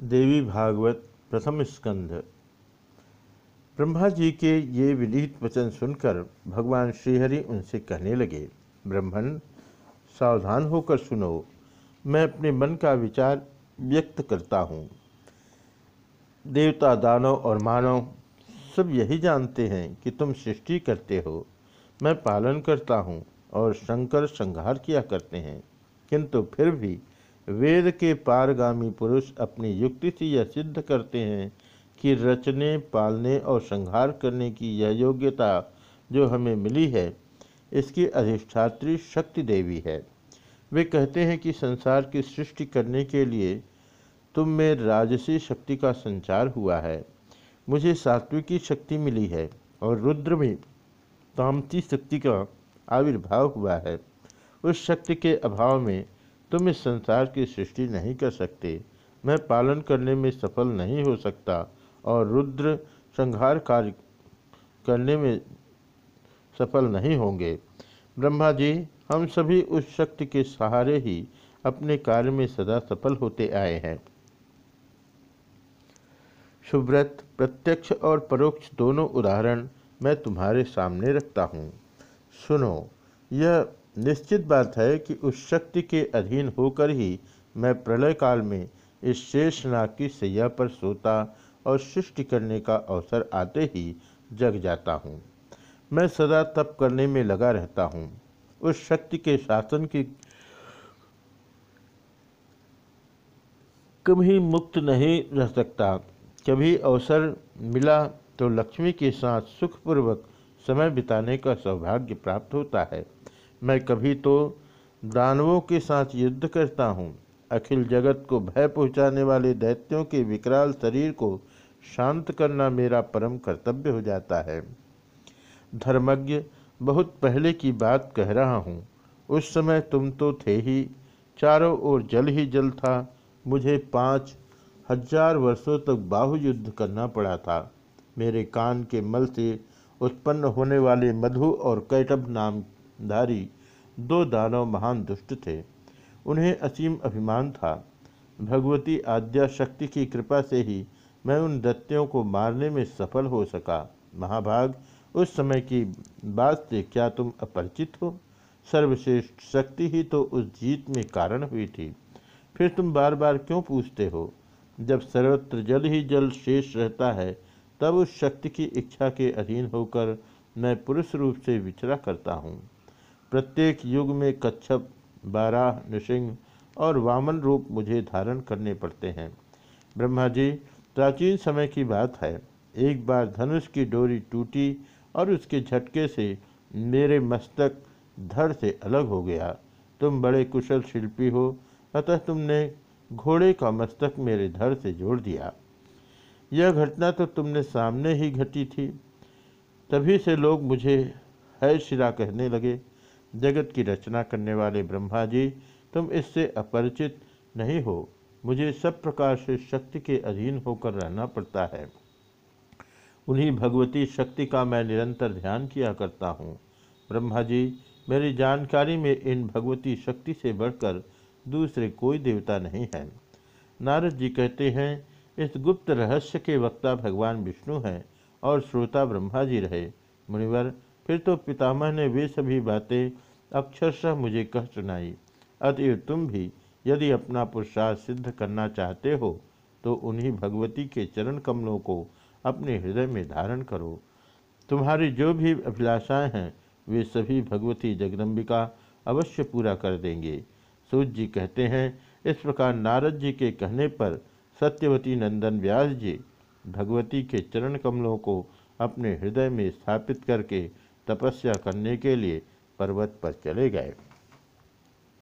देवी भागवत प्रथम स्कंध। ब्रह्मा जी के ये विनीत वचन सुनकर भगवान श्रीहरि उनसे कहने लगे ब्रह्मण सावधान होकर सुनो। मैं अपने मन का विचार व्यक्त करता हूँ। देवता, दानव और मानव सब यही जानते हैं कि तुम सृष्टि करते हो। मैं पालन करता हूँ और शंकर संहार किया करते हैं। किंतु फिर भी वेद के पारगामी पुरुष अपनी युक्ति से यह सिद्ध करते हैं कि रचने, पालने और संहार करने की यह योग्यता जो हमें मिली है, इसकी अधिष्ठात्री शक्ति देवी है। वे कहते हैं कि संसार की सृष्टि करने के लिए तुम में राजसी शक्ति का संचार हुआ है। मुझे सात्विकी शक्ति मिली है और रुद्र में तामसी शक्ति का आविर्भाव हुआ है। उस शक्ति के अभाव में तुम इस संसार की सृष्टि नहीं कर सकते। मैं पालन करने में सफल नहीं हो सकता और रुद्र संहार कार्य करने में सफल नहीं होंगे। ब्रह्मा जी, हम सभी उस शक्ति के सहारे ही अपने कार्य में सदा सफल होते आए हैं। सुव्रत, प्रत्यक्ष और परोक्ष दोनों उदाहरण मैं तुम्हारे सामने रखता हूँ। सुनो, यह निश्चित बात है कि उस शक्ति के अधीन होकर ही मैं प्रलय काल में इस शेष नाग की सैया पर सोता और सृष्टि करने का अवसर आते ही जग जाता हूँ। मैं सदा तप करने में लगा रहता हूँ। उस शक्ति के शासन की कभी मुक्त नहीं रह सकता। कभी अवसर मिला तो लक्ष्मी के साथ सुखपूर्वक समय बिताने का सौभाग्य प्राप्त होता है। मैं कभी तो दानवों के साथ युद्ध करता हूँ। अखिल जगत को भय पहुँचाने वाले दैत्यों के विकराल शरीर को शांत करना मेरा परम कर्तव्य हो जाता है। धर्मज्ञ बहुत पहले की बात कह रहा हूँ। उस समय तुम तो थे ही, चारों ओर जल ही जल था। मुझे पाँच हज़ार वर्षों तक बाहु युद्ध करना पड़ा था। मेरे कान के मल से उत्पन्न होने वाले मधु और कैटब नाम धारी। दो दानव महान दुष्ट थे। उन्हें असीम अभिमान था। भगवती आद्या शक्ति की कृपा से ही मैं उन दत्तियों को मारने में सफल हो सका। महाभाग, उस समय की बात से क्या तुम अपरिचित हो? सर्वश्रेष्ठ शक्ति ही तो उस जीत में कारण हुई थी। फिर तुम बार बार क्यों पूछते हो? जब सर्वत्र जल ही जल शेष रहता है, तब उस शक्ति की इच्छा के अधीन होकर मैं पुरुष रूप से विचरा करता हूँ। प्रत्येक युग में कच्छप, बाराह, नृसिंह और वामन रूप मुझे धारण करने पड़ते हैं। ब्रह्मा जी, प्राचीन समय की बात है। एक बार धनुष की डोरी टूटी और उसके झटके से मेरे मस्तक धड़ से अलग हो गया। तुम बड़े कुशल शिल्पी हो, अतः तुमने घोड़े का मस्तक मेरे धड़ से जोड़ दिया। यह घटना तो तुमने सामने ही घटी थी। तभी से लोग मुझे है शिरा कहने लगे। जगत की रचना करने वाले ब्रह्मा जी, तुम इससे अपरिचित नहीं हो। मुझे सब प्रकार से शक्ति के अधीन होकर रहना पड़ता है। उन्हीं भगवती शक्ति का मैं निरंतर ध्यान किया करता हूँ। ब्रह्मा जी, मेरी जानकारी में इन भगवती शक्ति से बढ़कर दूसरे कोई देवता नहीं है। नारद जी कहते हैं, इस गुप्त रहस्य के वक्ता भगवान विष्णु हैं और श्रोता ब्रह्मा जी रहे। मुनिवर फिर तो पितामह ने वे सभी बातें अक्षरशः मुझे कह सुनाई। अतएव तुम भी यदि अपना पुरुषार्थ सिद्ध करना चाहते हो तो उन्हीं भगवती के चरण कमलों को अपने हृदय में धारण करो। तुम्हारी जो भी अभिलाषाएँ हैं, वे सभी भगवती जगदम्बिका अवश्य पूरा कर देंगे। सूर्य जी कहते हैं, इस प्रकार नारद जी के कहने पर सत्यवती नंदन व्यास जी भगवती के चरण कमलों को अपने हृदय में स्थापित करके तपस्या करने के लिए पर्वत पर चले गए।